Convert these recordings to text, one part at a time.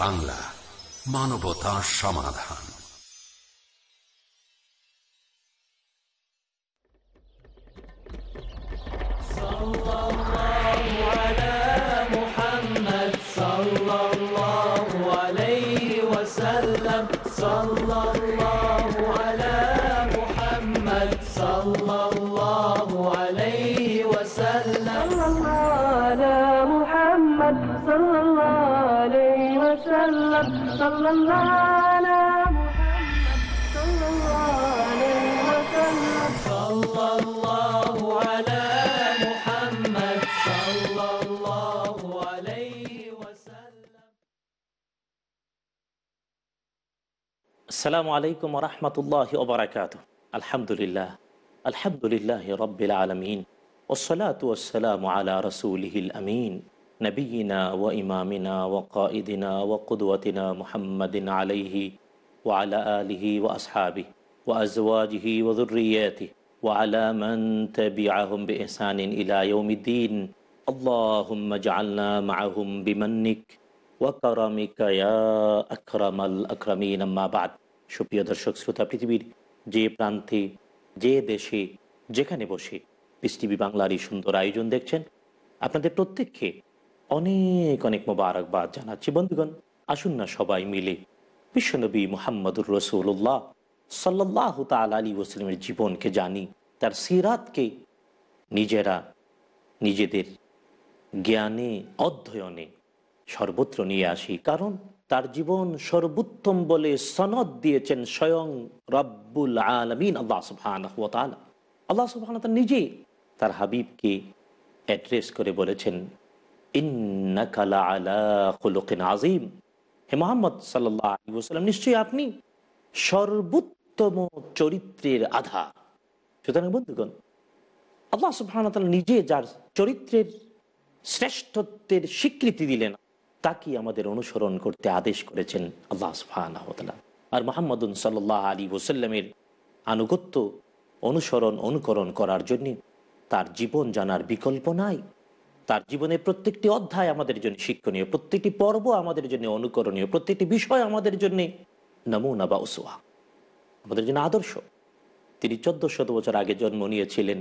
বাংলা মানবতা সমাধান صلى الله عليه وسلم صلى الله على محمد صلى الله عليه وسلم صلى الله على محمد صلى الله عليه وسلم السلام عليكم ورحمة الله وبركاته الحمد لله الحمد لله رب العالمين والصلاة والسلام على رسوله الأمين نبينا وإمامنا وقائدنا وقدوتنا محمد عليه وعلى آله وأصحابه وأزواجه وذرياته وعلى من تبعهم بإحسان إلى يوم الدين اللهم اجعلنا معهم بمنك ওয়াকারামিকা ইয়া আকরামাল আকরামিন আম্মা বাদ সুপ্রিয় দর্শক শ্রোতা পৃথিবীর যে প্রান্তে যে দেশে যেখানে বসে পিস টিভি বাংলার এই সুন্দর আয়োজন দেখছেন আপনাদের প্রত্যেককে অনেক অনেক মোবারকবাদ জানাচ্ছি। বন্ধুগণ, আসুন না সবাই মিলে বিশ্বনবী মোহাম্মদুর রসুল্লাহ সাল্লাহ তাল আলী ওসলিমের জীবনকে জানি, তার সিরাতকে নিজেরা নিজেদের জ্ঞানে, অধ্যয়নে সর্বত্র নিয়ে আসি। কারণ তার জীবন সর্বোত্তম বলে সনদ দিয়েছেন স্বয়ং রব্বুল আলমিন আল্লাহ সুবহান আল্লাহ সুবহান নিজে তার হাবিবকে অ্যাড্রেস করে বলেছেন আজিম হে মোহাম্মদ সাল্লাহ আলী নিশ্চয়ই আপনি সর্বোত্তম চরিত্রের আধার সুতরাং বন্ধুগণ, আল্লাহ সুবহান নিজে যার চরিত্রের শ্রেষ্ঠত্বের স্বীকৃতি দিলেন তাকে আমাদের অনুসরণ করতে আদেশ করেছেন আল্লাহ সুবহান আর মোহাম্মদুন সাল্লাহ আলী ওসাল্লামের আনুগত্য, অনুসরণ, অনুকরণ করার জন্য তার জীবন জানার বিকল্প নাই। তার জীবনের প্রত্যেকটি অধ্যায় আমাদের জন্য শিক্ষণীয়, প্রত্যেকটি পর্ব আমাদের জন্য অনুকরণীয়, প্রত্যেকটি বিষয় আমাদের জন্য নমুনা বা উসুয়া আমাদের জন্য আদর্শ। তিনি চোদ্দ শত বছর আগে জন্ম নিয়েছিলেন,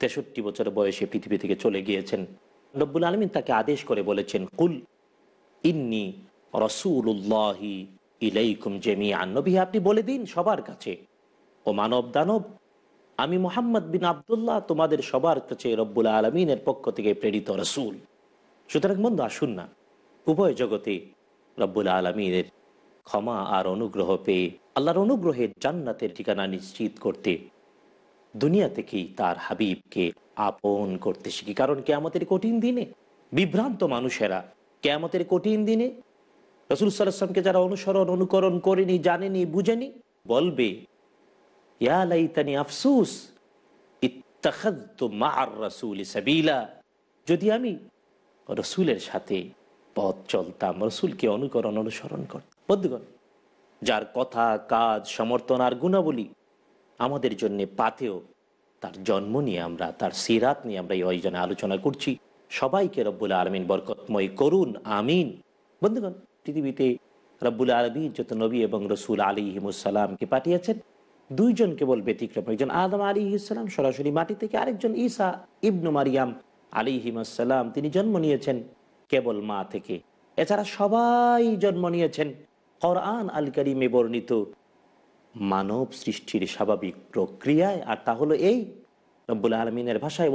তেষট্টি বছর বয়সে পৃথিবী থেকে চলে গিয়েছেন। নব্বুল আলমিন তাকে আদেশ করে বলেছেন, কুল ইন্নি রসুল্লাহি ইলাইকুম জেমিয়ান নবী, আপনি বলে দিন সবার কাছে, ও মানব দানব আমি মোহাম্মদ বিন আবদুল্লাহ তোমাদের সবার কাছে রব্বুল আলমিনের পক্ষ থেকে প্রেরিত রসুল। সুতরাং বন্ধু, আসুন না। উভয় জগতে রব্বুল আলমিনের ক্ষমা আর অনুগ্রহ পেয়ে, আল্লাহর অনুগ্রহের জান্নাতের ঠিকানা নিশ্চিত করতে দুনিয়া থেকেই তার হাবিবকে আপন করতে শিখি। কারণ কেয়ামতের কঠিন দিনে, বিভ্রান্ত মানুষেরা কেয়ামতের কঠিন দিনে, রসুল সাল্লামকে যারা অনুসরণ, অনুকরণ করেনি, জানেনি, বুঝেনি, বলবে আফসুস যদি আমি রসুলের সাথে পথ চলতাম, রসুলকে অনুকরণ, অনুসরণ করতাম। বন্ধুগণ, যার কথা, কাজ, সমর্থন আর গুণাবলী আমাদের জন্য পাতেও তার জন্ম নিয়ে আমরা, তার সিরাত নিয়ে আমরা এই অয়োজনে আলোচনা করছি। সবাইকে রব্বুল আলমিন বরকতময় করুন, আমিন। বন্ধুগণ, পৃথিবীতে রব্বুল আলমী যত নবী এবং রসুল আলী হিমুসালামকে পাঠিয়েছেন দুইজন কেবল ব্যতিক্রম একজন আদম আলী ইসলাম সরাসরি মাটি থেকে আরেকজন ঈসা ইবনু মারিয়াম আলী হিমাসাল্লাম তিনি জন্ম নিয়েছেন কেবল মা থেকে। এছাড়া সবাই জন্ম নিয়েছেন। কোরআন আল করিমে বর্ণিত মানব সৃষ্টির স্বাভাবিক প্রক্রিয়ায়। আর তা হলো এই, রব্বুল আলমিনের ভাষায়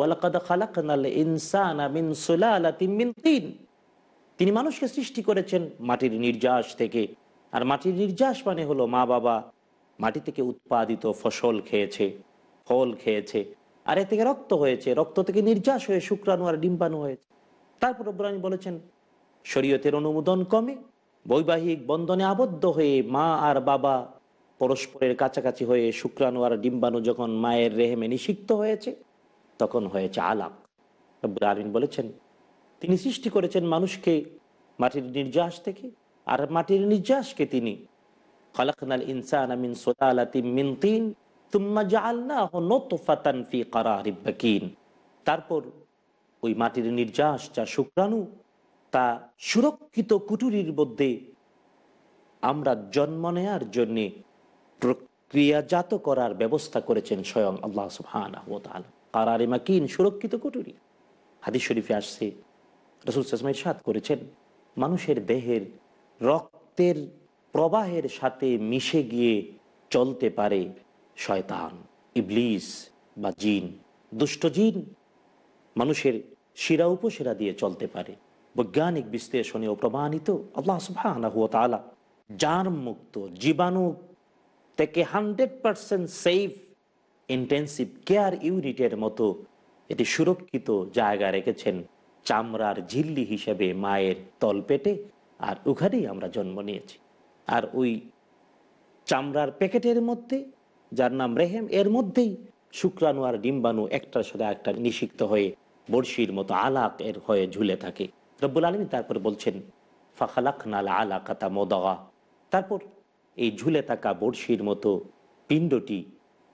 তিনি। মানুষকে সৃষ্টি করেছেন মাটির নির্যাস থেকে। আর মাটির নির্যাস মানে হলো মা বাবা মাটি থেকে উৎপাদিত ফসল খেয়েছে, ফল খেয়েছে, আর এ থেকে রক্ত হয়েছে, রক্ত থেকে নির্যাস হয়ে শুক্রাণু আর ডিম্বাণু হয়েছে। তারপর রব্বুরানি বলেছেন, শরীয়তের অনুমোদন কমে, বৈবাহিক বন্ধনে আবদ্ধ হয়ে মা আর বাবা পরস্পরের কাছাকাছি হয়ে শুক্রাণু আর ডিম্বাণু যখন মায়ের রেহেমে নিষিক্ত হয়েছে, তখন হয়েছে আলাপ। আলমিন বলেছেন, তিনি সৃষ্টি করেছেন মানুষকে, মাটির নির্যাস থেকে, আর মাটির নির্যাসকে তিনি তারপর ওই মাটির নির্যাস, যা শুক্রাণু, তা সুরক্ষিত কুটুরির মধ্যে আমরা জন্ম নেয়ার জন্যে প্রক্রিয়াজাত করার ব্যবস্থা করেছেন স্বয়ং আল্লাহ সুহান কারারে মাকিন, সুরক্ষিত কুটুরি। হাদিস শরীফে আসছে। রসুল সাসমাই সাদ করেছেন, মানুষের দেহের রক্তের প্রবাহের সাথে মিশে গিয়ে চলতে পারে শয়তান, ইবলিস বা জিন। দুষ্ট জিন মানুষের শিরা উপশিরা দিয়ে চলতে পারে। বৈজ্ঞানিক বিশ্লেষণেও প্রমাণিত আল্লাহ সুবাহ জার্ম মুক্ত, জীবাণু থেকে hundred percent safe, intensive care ইউনিটের মতো এটি সুরক্ষিত জায়গা রেখেছেন চামড়ার ঝিল্লি হিসেবে মায়ের তলপেটে। আর ওখানেই আমরা জন্ম নিয়েছি। আর ওই চামড়ার প্যাকেটের মধ্যে, যার নাম রেহেম, এর মধ্যেই শুক্রাণু আর ডিম্বাণু একটার সাথে একটা নিষিক্ত হয়ে বড়শির মতো আলাক এর হয়ে ঝুলে থাকে। রব্বুল আলমী তারপর বলছেন ফাখালাক নাল আলাকাতা মোদগা। তারপর এই ঝুলে থাকা বড়শির মতো পিণ্ডটি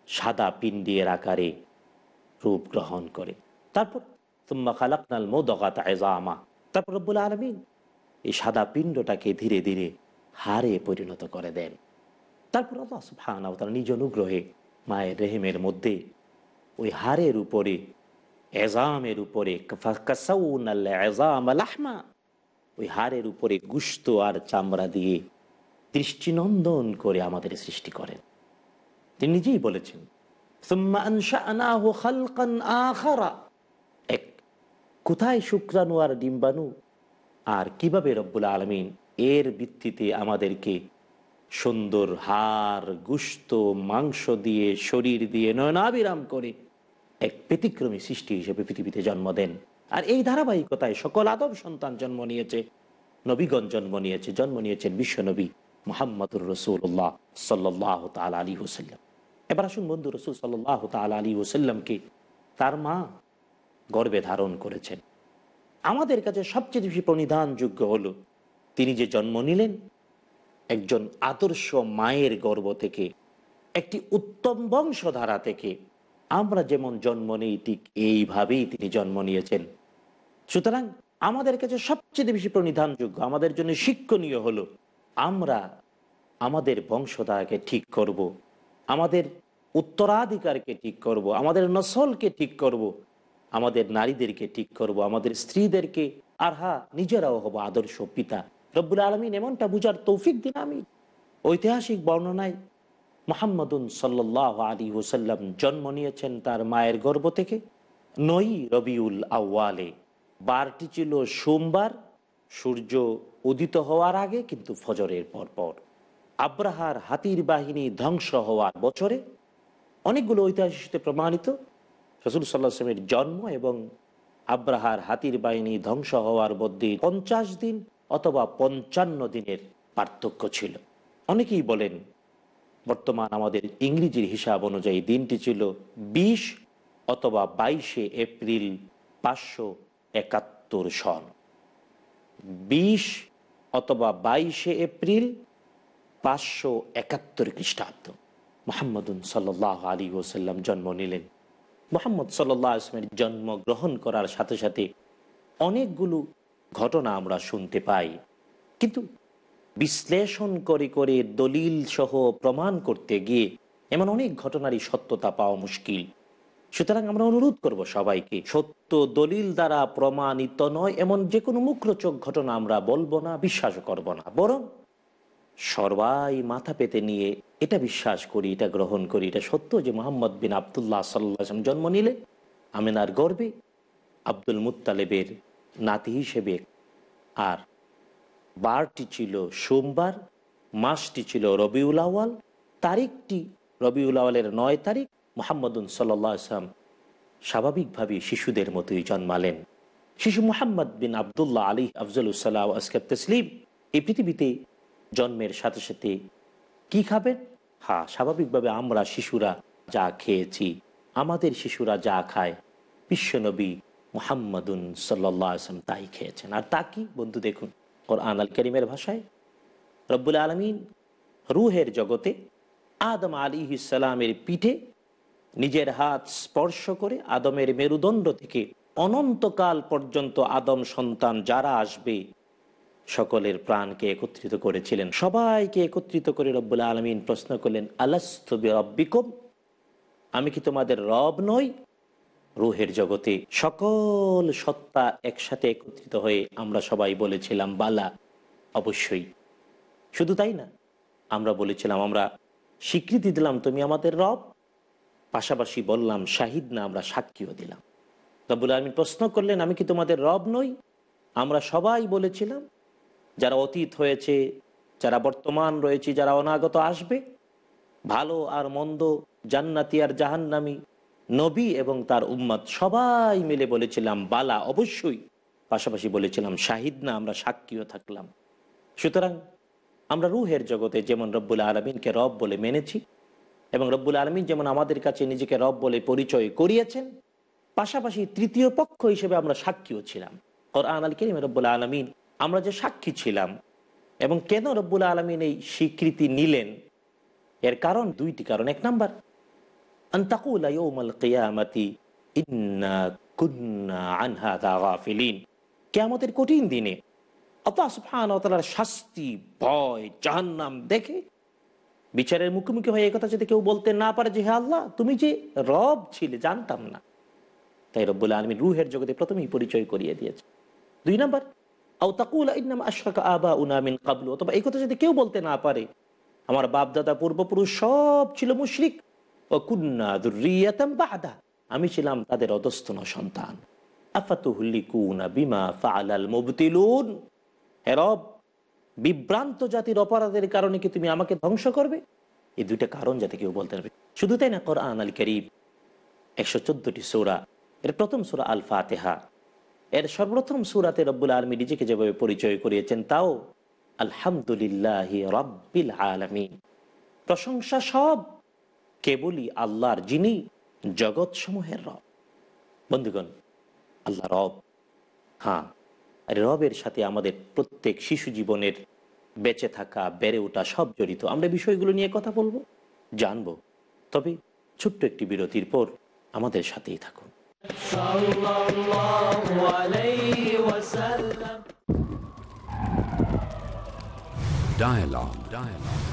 সাদা পিণ্ডের আকারে রূপ গ্রহণ করে। তারপর তুম্মা খালাকনাল মোদগাত এজামা তারপর রব্বুল আলমিন এই সাদা পিণ্ডটাকে ধীরে ধীরে হারে পরিণত করে দেন। তারপর আল্লাহ সুবহানাহু ওয়া নিজ অনুগ্রহে মায়ের রেহেমের মধ্যে ওই হারের উপরে, এজামের উপরে ওই হারের উপরে গুস্ত আর চামড়া দিয়ে দৃষ্টিনন্দন করে আমাদের সৃষ্টি করেন। তিনি নিজেই বলেছেন কোথায় শুক্রাণু আর ডিম্বাণু? আর কীভাবে রব্বুল আলমিন এর ভিত্তিতে আমাদেরকে সুন্দর হার গুস্ত, মাংস দিয়ে, শরীর দিয়ে নয়নাবিরাম করে এক ব্যতিক্রমী সৃষ্টি হিসেবে পৃথিবীতে জন্ম দেন। আর এই ধারাবাহিকতায় সকল আদম সন্তান জন্ম নিয়েছে, নবীগণ জন্ম নিয়েছে, জন্ম নিয়েছেন বিশ্বনবী মোহাম্মদুর রসুল্লাহ সাল্লাহ তাল আলী হুসাল্লাম এবার আসুন বন্ধু রসুল সাল্লাহ তাল আলী হুসাল্লামকে তার মা গর্বে ধারণ করেছেন। আমাদের কাছে সবচেয়ে বেশি প্রণিধানযোগ্য হলো তিনি যে জন্ম নিলেন, একজন আদর্শ মায়ের গর্ব থেকে, একটি উত্তম বংশধারা থেকে, আমরা যেমন জন্ম নিই, ঠিক এইভাবেই তিনি জন্ম নিয়েছেন সুতরাং আমাদের কাছে সবচেয়ে বেশি প্রণিধানযোগ্য, আমাদের জন্য শিক্ষণীয় হলো, আমরা আমাদের বংশধারাকে ঠিক করব। আমাদের উত্তরাধিকারকে ঠিক করব। আমাদের নসলকে ঠিক করব। আমাদের নারীদেরকে ঠিক করব। আমাদের স্ত্রীদেরকে আর হা নিজেরাও হব আদর্শ পিতা রব্বুল আলমিন এমনটা বুঝার তৌফিক দিন আমি ঐতিহাসিক বর্ণনায় মোহাম্মদুন সাল্লাহ আলী ওসাল্লাম জন্ম নিয়েছেন তার মায়ের গর্ভ থেকে। নই রবিউল আউয়ালে, বারটি ছিল সোমবার, সূর্য উদিত হওয়ার আগে কিন্তু ফজরের পর পর আব্রাহার হাতির বাহিনী ধ্বংস হওয়ার বছরে অনেকগুলো ঐতিহাসিকতে প্রমাণিত। রসুল সাল্লাহামের জন্ম এবং আব্রাহার হাতির বাহিনী ধ্বংস হওয়ার মধ্যে পঞ্চাশ দিন অথবা পঞ্চান্ন দিনের পার্থক্য ছিল। অনেকেই বলেন, বর্তমান আমাদের ইংরেজির হিসাব অনুযায়ী দিনটি ছিল বিশ অথবা বাইশে এপ্রিল পাঁচশো একাত্তর সন। বিশ অথবা বাইশে এপ্রিল পাঁচশো একাত্তর খ্রিস্টাব্দ। মোহাম্মদুন সাল্লাহ আলী ওসাল্লাম জন্ম নিলেন। মোহাম্মদ সাল্লাহ আসলামের জন্ম গ্রহণ করার সাথে সাথে অনেকগুলো ঘটনা আমরা শুনতে পাই। কিন্তু বিশ্লেষণ করে করে দলিল সহ প্রমাণ করতে গিয়ে এমন অনেক ঘটনারই সত্যতা পাওয়া মুশকিল। সুতরাং আমরা অনুরোধ করব সবাইকে, সত্য দলিল দ্বারা প্রমাণিত নয়, এমন যে কোনো মুখরোচক ঘটনা আমরা বলব না, বিশ্বাস করব না। বরং সবাই মাথা পেতে নিয়ে এটা বিশ্বাস করি, এটা গ্রহণ করি, এটা সত্য যে মোহাম্মদ বিন আবদুল্লাহ সাল্লাম জন্ম নিলে আমিনার গর্বে আব্দুল মুতালেবের নাতি হিসেবে। আর বারটি ছিল সোমবার, মাসটি ছিল রবিউল আওয়াল তারিখটি রবিউল আওয়ালের নয় তারিখ, মোহাম্মদুন সাল্লাম স্বাভাবিকভাবে শিশুদের মতোই জন্মালেন। শিশু মোহাম্মদ বিন আবদুল্লাহ আলী আফজলুসাল্লাহ আসকাব তসলিম, এই পৃথিবীতে জন্মের সাথে সাথে কি খাবেন? হ্যাঁ স্বাভাবিকভাবে আমরা শিশুরা যা খেয়েছি, আমাদের শিশুরা যা খায় বিশ্বনবী মোহাম্মদুন সাল্লাম তাই খেয়েছেন। আর তা কি? বন্ধু, দেখুন, কোরআন আল করিমের ভাষায় রব্বুল আলমিন রুহের জগতে আদম আলী ইসালামের পিঠে নিজের হাত স্পর্শ করে আদমের মেরুদণ্ড থেকে অনন্তকাল পর্যন্ত আদম সন্তান যারা আসবে, সকলের প্রাণকে একত্রিত করেছিলেন। সবাইকে একত্রিত করে রব্বুল আলমিন প্রশ্ন করলেন আলাস্তবি রব্বিকম আমি কি তোমাদের রব নই? রুহের জগতে সকল সত্তা একসাথে একত্রিত হয়ে আমরা সবাই বলেছিলাম, বালা, অবশ্যই। শুধু তাই না, আমরা বলেছিলাম, আমরা স্বীকৃতি দিলাম, তুমি আমাদের রব। পাশাপাশি বললাম, শাহিদ না, আমরা সাক্ষীও দিলাম। রব্বুল আলমিন প্রশ্ন করলেন, আমি কি তোমাদের রব নই? আমরা সবাই বলেছিলাম, যারা অতীত হয়েছে, যারা বর্তমান রয়েছে, যারা অনাগত আসবে, ভালো আর মন্দ, জান্নাতি আর জাহান্নামি নবী এবং তার উম্মত সবাই মিলে বলেছিলাম, বালা অবশ্যই। পাশাপাশি বলেছিলাম, শাহিদ না, আমরা সাক্ষীও থাকলাম। সুতরাং আমরা রুহের জগতে যেমন রব্বুল আলমিনকে রব বলে মেনেছি এবং রব্বুল আলমিন যেমন আমাদের কাছে নিজেকে রব বলে পরিচয় করিয়েছেন, পাশাপাশি তৃতীয় পক্ষ হিসেবে আমরা সাক্ষীও ছিলাম। কোরআন আল রব্বুল আলমিন, আমরা যে সাক্ষী ছিলাম এবং কেন রব্বুল আলমিন এই স্বীকৃতি নিলেন, এর কারণ দুইটি কারণ। এক নাম্বার আন্তাকুলা ইন্না কেয়ামতের কঠিন দিনে আল্লাহ শাস্তি ভয় জাহান্নাম দেখে বিচারের মুখোমুখি হয়ে কথা যদি কেউ বলতে না পারে যে হে আল্লাহ তুমি যে রব ছিলে জানতাম না তাই রব্বুল আলমী রুহের জগতে প্রথমেই পরিচয় করিয়ে দিয়েছে দুই নাম্বার আবা উনামিন অথবা কথা যদি কেউ বলতে না পারে আমার বাপ দাদা পূর্বপুরুষ সব ছিল মুশরিক বাদা। আমি ছিলাম তাদের অধস্তন সন্তান। আফাতুহুল্লিকুনা বিমা ফাআলাল মুবতিলুন। হে বিভ্রান্ত জাতির অপরাধের কারণে কি তুমি আমাকে ধ্বংস করবে? এই দুইটা কারণ যাতে কেউ বলতে পারবে শুধু তাই না কোরআন আল করিম, একশো চোদ্দটি সৌরা, এর প্রথম সুরা আল ফাতেহা এর সর্বপ্রথম সুরাতে রব্বুল আলমী নিজেকে যেভাবে পরিচয় করিয়েছেন, তাও আলহামদুলিল্লাহ রব্বিল আলমিন। প্রশংসা সব কেবলই আল্লাহর যিনি জগৎ সমূহের রব। বন্ধুগণ আল্লাহ রব হ্যাঁ আর রবের সাথে আমাদের প্রত্যেক শিশু জীবনের বেঁচে থাকা বেড়ে ওঠা সব জড়িত। আমরা বিষয়গুলো নিয়ে কথা বলব জানব। তবে ছোট্ট একটি বিরতির পর আমাদের সাথেই থাকুন। Dialogue. Dialogue.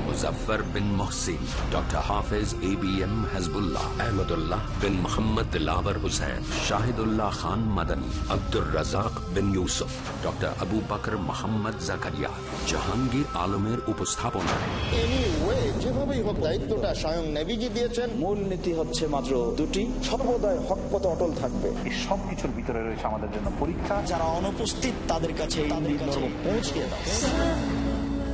Muzaffar bin Mohsin doctor Hafez A B M Hazbullah Ahmadullah bin Mohammad Dilabar Hussain Shahidullah Khan Madani Abdur Razzak bin Yusuf doctor Abu Bakar Mohammad Zakaria Jahangir আলমের উপস্থাপনায় যেভাবেই হোক দায়িত্বটা স্বয়ং নেভিজি দিয়েছেন। মূল নীতি হচ্ছে মাত্র দুটি। সর্বদাই হক পথে অটল থাকবে। এই সব কিছুর ভিতরে রয়েছে আমাদের জন্য পরীক্ষা। যারা অনুপস্থিত তাদের কাছে এই মর্ম পৌঁছিয়ে দাও।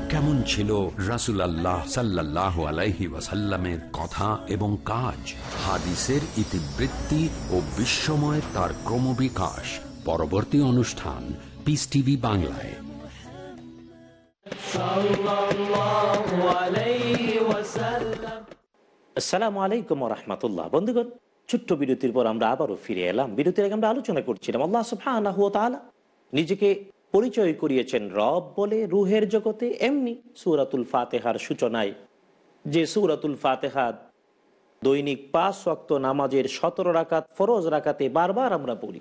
কেমন ছিল রাসুল আল্লাহ সাল্লাহ আলাইহি ওয়াসাল্লামের কথা এবং কাজ? হাদিসের ইতিবৃত্তি ও বিশ্বময় তার ক্রমবিকাশ। পরবর্তী অনুষ্ঠান পিস টিভি বাংলায়। আসসালামু আলাইকুম রহমতুল্লাহ। বন্ধুগণ ছোট্ট বিরতির পর আমরা আবারও ফিরে এলাম। বিরতির আগে আমরা আলোচনা করছিলাম আল্লাহ সুবহানাহু ওয়া তাআলা নিজেকে পরিচয় করিয়েছেন রব বলে রুহের জগতে এমনি সূরাতুল ফাতেহার সূচনায়। যে সূরাতুল ফাতেহা দৈনিক পাঁচ ওয়াক্ত নামাজের সতেরো রাকাত ফরজ রাকাতে বারবার আমরা বলি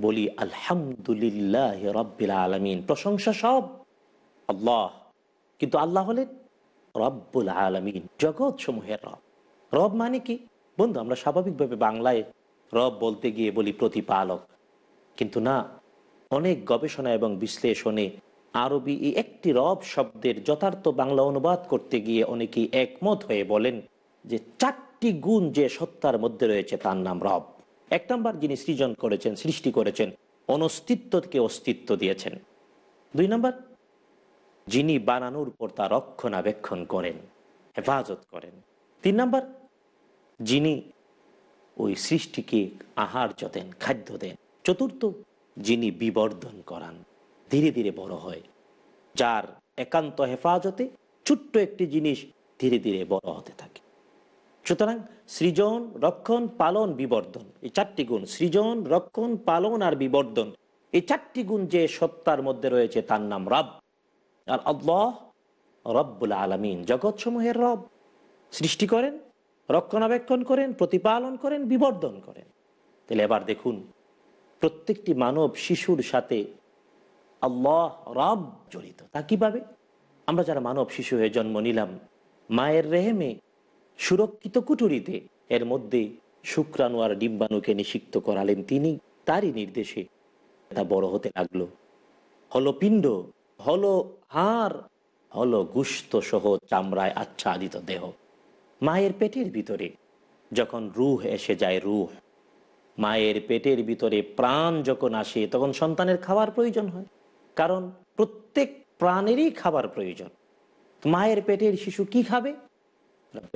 বলি, আলহামদুলিল্লাহ রব্বিল আলমিন। প্রশংসা সব আল্লাহ। কিন্তু আল্লাহ হলেন রব্বুল আলমিন জগৎ সমূহের রব। রব মানে কি? বন্ধু, আমরা স্বাভাবিকভাবে বাংলায় রব বলতে গিয়ে বলি প্রতিপালক। কিন্তু না অনেক গবেষণা এবং বিশ্লেষণে আরবি এই একটি রব শব্দের যথার্থ বাংলা অনুবাদ করতে গিয়ে অনেকেই একমত হয়ে বলেন যে চারটি গুণ যে সত্তার মধ্যে রয়েছে তার নাম রব। এক নম্বর যিনি সৃজন করেছেন, সৃষ্টি করেছেন, অনস্তিত্বকে অস্তিত্ব দিয়েছেন। দুই নম্বর, যিনি বানানোর পর তা রক্ষণাবেক্ষণ করেন, হেফাজত করেন। তিন নম্বর, যিনি ওই সৃষ্টিকে আহার্য দেন, খাদ্য দেন। চতুর্থ যিনি বিবর্ধন করান। ধীরে ধীরে বড় হয়। যার একান্ত হেফাজতে ছোট্ট একটি জিনিস ধীরে ধীরে বড় হতে থাকে। সুতরাং সৃজন, রক্ষণ, পালন, বিবর্ধন। এই চারটি গুণ, সৃজন, রক্ষণ, পালন আর বিবর্ধন। এই চারটি গুণ যে সত্তার মধ্যে রয়েছে তার নাম রব। আর আল্লাহ রব্বুল আলমিন জগৎ সমূহের রব। সৃষ্টি করেন, রক্ষণাবেক্ষণ করেন, প্রতিপালন করেন, বিবর্ধন করেন। তাহলে এবার দেখুন প্রত্যেকটি মানব শিশুর সাথে আল্লাহ রব জড়িত। তা কীভাবে? আমরা যারা মানব শিশু হয়ে জন্ম নিলাম, মায়ের রেহেমে সুরক্ষিত কুটুরিতে, এর মধ্যে শুক্রাণু আর ডিম্বাণুকে নিষিক্ত করালেন তিনি, তারই নির্দেশে তা বড় হতে লাগল। হলো পিণ্ড, হলো হাড়, হলো গুস্ত সহ চামড়ায় আচ্ছাদিত দেহ। মায়ের পেটের ভিতরে যখন রুহ এসে যায় রুহ মায়ের পেটের ভিতরে প্রাণ যখন আসে, তখন সন্তানের খাবার প্রয়োজন হয়। কারণ প্রত্যেক প্রাণেরই খাবার প্রয়োজন। মায়ের পেটের শিশু কি খাবে?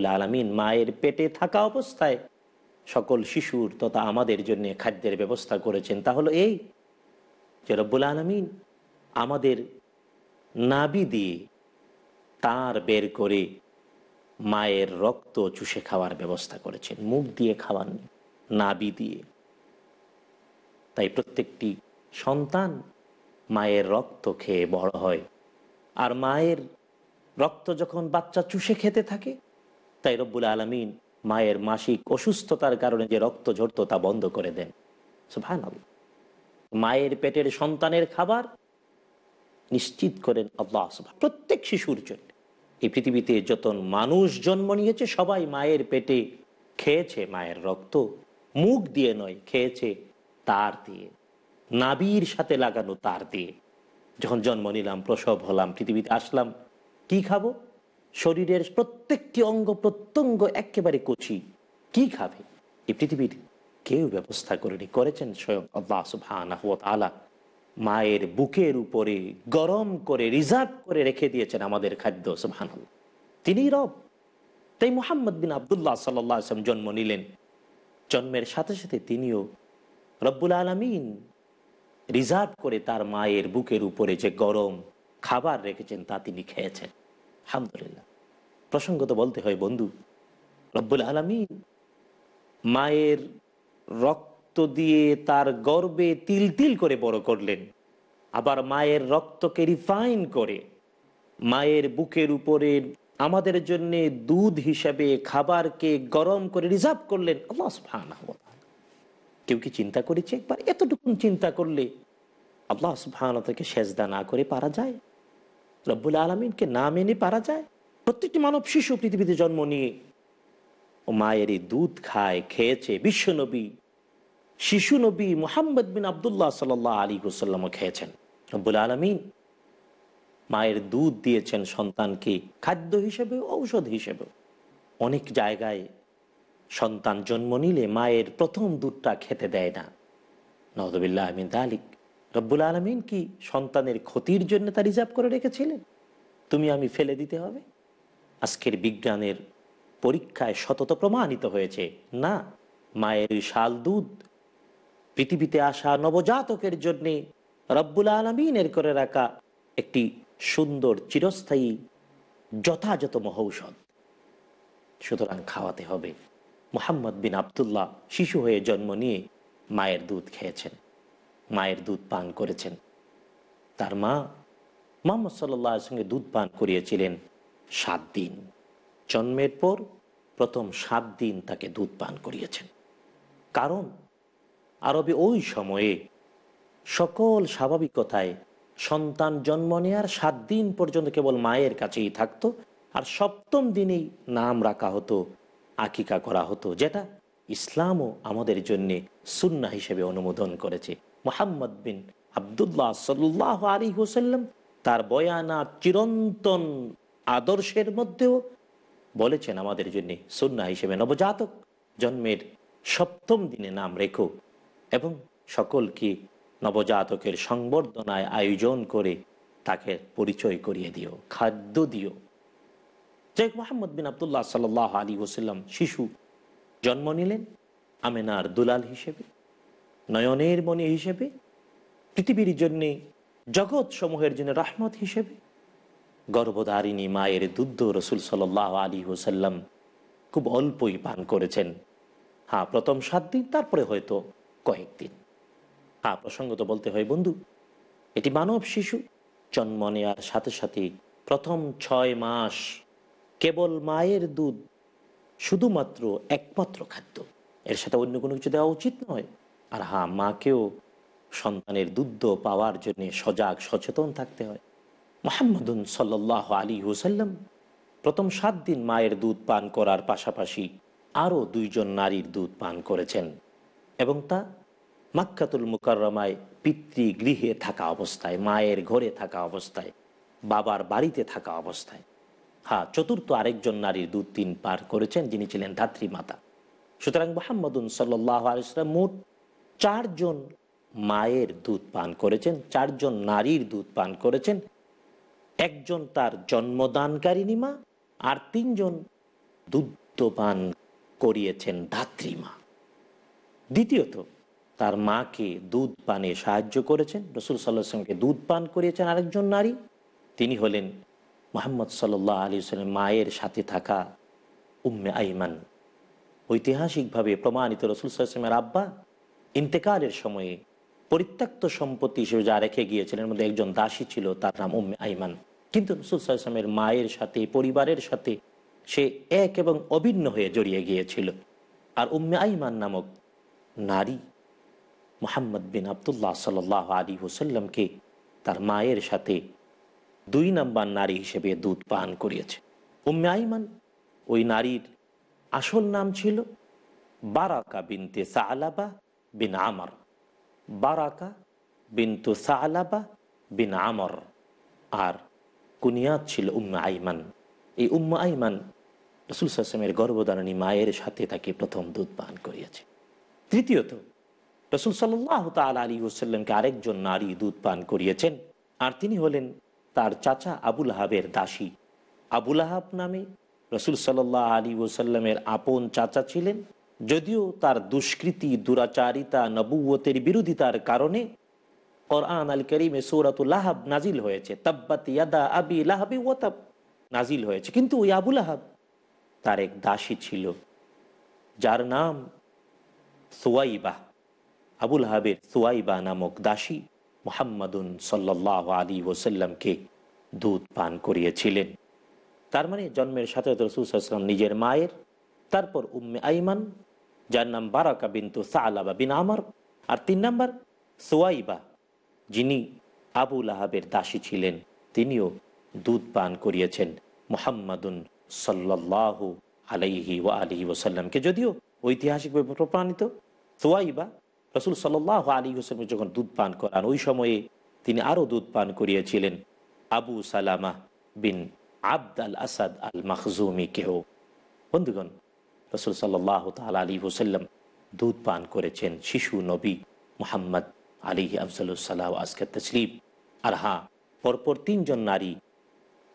আলমিন মায়ের পেটে থাকা অবস্থায় সকল শিশুর তথা আমাদের জন্য খাদ্যের ব্যবস্থা করেছেন। তা হলো এই যে রব্বুল আলমিন আমাদের নাবি দিয়ে তার বের করে মায়ের রক্ত চুষে খাওয়ার ব্যবস্থা করেছেন। মুখ দিয়ে খাওয়াননি নাবি দিয়ে। তাই প্রত্যেকটি সন্তান মায়ের রক্ত খেয়ে বড় হয় আর মায়ের রক্ত যখন বাচ্চা চুষে খেতে থাকে, তাই রব্বুল আলমিন মায়ের মাসিক অসুস্থতার কারণে যে রক্ত ঝরত তা বন্ধ করে দেন সুবহানাল্লাহ। মায়ের পেটের সন্তানের খাবার নিশ্চিত করেন আল্লাহ। প্রত্যেক শিশুর জন্য এই পৃথিবীতে যত মানুষ জন্ম নিয়েছে, সবাই মায়ের পেটে খেয়েছে, মায়ের রক্ত মুখ দিয়ে নয়, খেয়েছে তার দিয়ে, নাবির সাথে লাগানো তার দিয়ে। যখন জন্ম নিলাম, প্রসব হলাম, পৃথিবীতে আসলাম, কি খাব? শরীরের প্রত্যেকটি অঙ্গ প্রত্যঙ্গ একেবারে কচি। কি খাবে? এই পৃথিবীর কেউ ব্যবস্থা করেনি, করেছেন স্বয়ং আল্লাহ সুবহানাহু ওয়া তাআলা। মায়ের বুকের উপরে গরম করে, রিজার্ভ করে রেখে দিয়েছেন আমাদের খাদ্য, সুবহানাল্লাহ। তিনি রব। তাই মোহাম্মদ বিন আবদুল্লাহ সাল্লাম জন্ম নিলেন। জন্মের সাথে সাথে তিনিও রব্বুল আলমিন রিজার্ভ করে তার মায়ের বুকের উপরে যে গরম খাবার রেখেছেন, তা তিনি খেয়েছেন। আলহামদুলিল্লাহ। প্রসঙ্গত বলতে হয়, বন্ধু, রব্বুল আলমিন মায়ের রক্ত দিয়ে তার গর্বে তিল তিল করে বড় করলেন। আবার মায়ের রক্তকে রিফাইন করে মায়ের বুকের উপরে আমাদের জন্য দুধ হিসাবে খাবারকে গরম করে রিজার্ভ করলেন। আল্লাহ। কেউ কি চিন্তা করেছে? একবার এতটুকুন চিন্তা করলে আল্লাহ সুবহান সেজদা না করে পারা যায়? রব্বুল আলমিনকে না মেনে পারা যায়? প্রত্যেকটি মানব শিশু পৃথিবীতে জন্ম নিয়ে ও মায়ের এই দুধ খায়, খেয়েছে বিশ্বনবী শিশু নবী মোহাম্মদ বিন আবদুল্লাহ সাল আলী হুসাল্লামও খেয়েছেন। রব্বুল আলমিন মায়ের দুধ দিয়েছেন সন্তানকে, খাদ্য হিসেবে, ঔষধ হিসেবে। অনেক জায়গায় সন্তান জন্ম নিলে মায়ের প্রথম দুধটা খেতে দেয় না। নজবিল্লাহ আহমিন আলিক রব্বুল আলমিন কি সন্তানের ক্ষতির জন্য তা রিজার্ভ করে রেখেছিলেন? তুমি আমি ফেলে দিতে হবে? আজকের বিজ্ঞানের পরীক্ষায় সতত প্রমাণিত হয়েছে, না, মায়ের ওই শাল দুধ পৃথিবীতে আসা নবজাতকের জন্যে রব্বুল আলমিনের করে রাখা একটি সুন্দর চিরস্থায়ী যথাযথ মহৌষধ। সুতরাং খাওয়াতে হবে। মোহাম্মদ বিন আবদুল্লাহ শিশু হয়ে জন্ম নিয়ে মায়ের দুধ খেয়েছেন, মায়ের দুধ পান করেছেন। তার মা মোহাম্মদ সাল্লাহ সঙ্গে দুধ পান করিয়েছিলেন সাত দিন। জন্মের পর প্রথম সাত দিন তাকে দুধ পান করিয়েছেন। কারণ আরবে ওই সময়ে সকল স্বাভাবিকতায় সন্তান জন্ম নেওয়ার সাত দিন পর্যন্ত কেবল মায়ের কাছেই থাকতো আর সপ্তম দিনেই নাম রাখা হতো আকিকা করা হতো, যেটা ইসলামও আমাদের জন্যে সুন্না হিসেবে অনুমোদন করেছে। মোহাম্মদ বিন আবদুল্লাহ সাল্লাহ আলী হুসাল্লাম তার বয়ানা চিরন্তন আদর্শের মধ্যেও বলেছেন, আমাদের জন্য সুন্না হিসেবে নবজাতক জন্মের সপ্তম দিনে নাম রেখো এবং সকলকে নবজাতকের সংবর্ধনায় আয়োজন করে তাকে পরিচয় করিয়ে দিও, খাদ্য দিও। যে মোহাম্মদ বিন আবদুল্লাহ সাল আলী ওসাল্লাম শিশু জন্ম নিলেন আমেনার দুলাল হিসেবে, নয়নের মণি হিসেবে, পৃথিবীর জন্যে জগৎ সমূহের জন্য রাহমত হিসেবে। গর্ভধারিণী মায়ের দুধ রসুল সাল আলী হোসাল্লাম খুব অল্পই পান করেছেন। হ্যাঁ প্রথম সাত দিন, তারপরে হয়তো কয়েকদিন। হ্যাঁ প্রসঙ্গত বলতে হয়, বন্ধু, এটি মানব শিশু, জন্ম নেওয়ার সাথে সাথে প্রথম ছয় মাস কেবল মায়ের দুধ শুধুমাত্র একমাত্র খাদ্য। এর সাথে অন্য কোনো কিছু দেওয়া উচিত নয়। আর হ্যাঁ মাকেও সন্তানের দুধ পাওয়ার জন্য সজাগ, সচেতন থাকতে হয়। মোহাম্মদুন সাল্লাহ আলী হুসাল্লাম প্রথম সাত দিন মায়ের দুধ পান করার পাশাপাশি আরও দুইজন নারীর দুধ পান করেছেন এবং তা মাক্কাতুল মুকাররমায় পিতৃগৃহে থাকা অবস্থায়, মায়ের ঘরে থাকা অবস্থায়, বাবার বাড়িতে থাকা অবস্থায়। হ্যাঁ চতুর্থ আরেকজন নারীর দুধ তিন পার করেছেন, যিনি ছিলেন ধাত্রী মাতা। সুতরাং মোহাম্মদুন সাল্লাহ মোট চারজন মায়ের দুধ পান করেছেন, চারজন নারীর দুধ পান করেছেন। একজন তার জন্মদানকারিণী মা আর তিনজন দুধ পান করিয়েছেন ধাত্রীমা দ্বিতীয়ত, তার মাকে দুধ পানে সাহায্য করেছেন, রসুল সাল্লাহ সাল্লাহামকে দুধ পান করিয়েছেন আরেকজন নারী। তিনি হলেন মোহাম্মদ সাল্লাহ আলী সাল্লাম মায়ের সাথে থাকা উম্মে আইমান। ঐতিহাসিকভাবে প্রমাণিত রসুল সাল্লামের আব্বা ইন্তেকালের সময়ে পরিত্যক্ত সম্পত্তি হিসেবে যা রেখে গিয়েছিলেন মধ্যে একজন দাসী ছিল, তার নাম উম্মে আইমান। কিন্তু রসুল সাল্লামের মায়ের সাথে, পরিবারের সাথে সে এক এবং অভিন্ন হয়ে জড়িয়ে গিয়েছিল। আর উম্মে আইমান নামক নারী মোহাম্মদ বিন আবদুল্লাহ সাল আলী হুসাল্লামকে তার মায়ের সাথে দুই নাম্বার নারী হিসেবে দুধ পান করিয়েছে। উম্মে আইমান, ওই নারীর আসল নাম ছিল বারাকা বিনতে সালাবা বিন আমর। বারাকা বিন্তু সালাবা বিন আমর। আর কুনিয়াত ছিল উম্মা আইমান। এই উম্মা আইমান রসুল সাসমের গর্ভধারণী মায়ের সাথে তাকে প্রথম দুধ পান করিয়েছে। তৃতীয়ত, রসুল সাল্লাহ তাল আলী ওসাল্লামকে আরেকজন নারী দুধ পান করিয়েছেন। আর তিনি হলেন তার চাচা আবুল আহাবের দাসী। আবুল আহাব নামে রসুল সাল্লাহ আলী ওসাল্লামের আপন চাচা ছিলেন। যদিও তার দুষ্কৃতি, দুরাচারিতা, নবুয়তের বিরোধিতার কারণে কোরআন আল করিমে সৌরাতুল লাহাব নাজিল হয়েছে। তাব্বাত ইয়াদা আবি লাহাবি ওয়াতাব নাজিল হয়েছে। কিন্তু ওই আবুল আহাব তার এক দাসী ছিল, যার নাম সোয়াইবা। আবুল হাবের সোয়াইবা নামক দাসী মোহাম্মদুন সাল্লাহ আলী ওসাল্লামকে দুধ পান করিয়েছিলেন। তার মানে জন্মের সাথে রসুলাম নিজের মায়ের, তারপর উম্মে আইমান, যার নাম বারাকা বিন্তু সালাবা বিন আমর, আর তিন নাম্বার সোয়াইবা, যিনি আবুল আহাবের দাসী ছিলেন, তিনিও দুধ পান করিয়েছেন মোহাম্মদুন সাল্লাহ আলাইহি ও আলহি ওসাল্লামকে যদিও ঐতিহাসিকভাবে প্রমাণিত, সোয়াইবা রসুল সাল্লাহ আলী হোসেন যখন দুধ পান করান, ওই সময়ে তিনি আরও দুধ পান করিয়েছিলেন। আবু সালামা বিন আব্দ আল আসাদ আল মখজুমি কেহ। বন্ধুগণ, রসুল সাল্লাহ তাল আলী হোসাল্লাম দুধ পান করেছেন শিশু নবী মোহাম্মদ আলী আফজালুসাল্লাহ আজকের তসলিম। আর হ্যাঁ পরপর তিনজন নারী,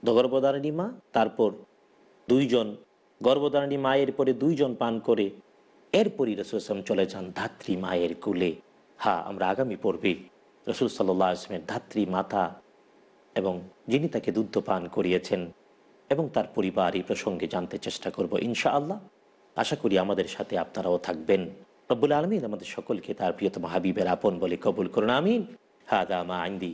গর্ভধারিণী মা, তারপর দুইজন, গর্ভধারিণী মায়ের পরে দুইজন পান করে এরপরই রসুলাম চলে যান ধাত্রী মায়ের কুলে। হ্যাঁ আমরা আগামী পর্বে রসুল সাল্লাহ আসলামের ধাত্রী মাতা এবং যিনি তাকে দুগ্ধ পান করিয়েছেন এবং তার পরিবার এই প্রসঙ্গে জানতে চেষ্টা করব ইনশা আল্লাহ আশা করি আমাদের সাথে আপনারাও থাকবেন। রব্বুল আলমিন আমাদের সকলকে তার প্রিয়তম হাবিবের আপন বলে কবুল করুন, আমিন। হাদা মা আইন্দি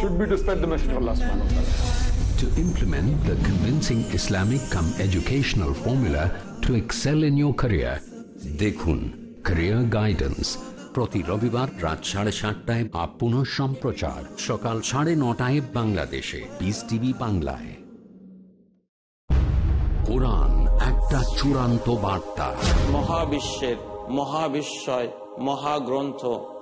should be to spread the message of Allah subhanahu wa ta'ala. To implement the convincing Islamic come educational formula to excel in your career. দেখুন Career Guidance প্রতি রবিবার রাত সাড়ে সাতটায় বা পুনঃ সম্প্রচার সকাল সাড়ে নটায় বাংলাদেশে পিস টিভি বাংলায় কোরআন একটা চূড়ান্ত বার্তা মহাবিশ্বের মহাবিশ্বয় মহাগ্রন্থ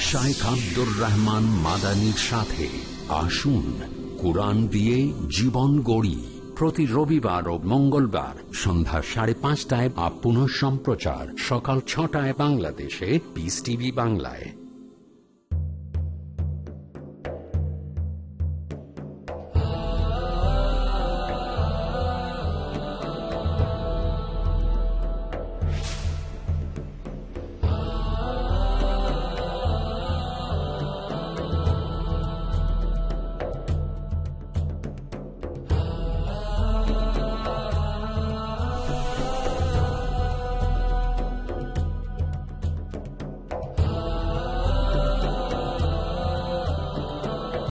শাইখ আব্দুর রহমান মাদানির সাথে আসুন, কোরআন দিয়ে জীবন গড়ি। প্রতি রবিবার ও মঙ্গলবার সন্ধ্যা সাড়ে পাঁচটায় বা পুনঃ সম্প্রচার সকাল ছটায় বাংলাদেশে পিস টিভি বাংলায়।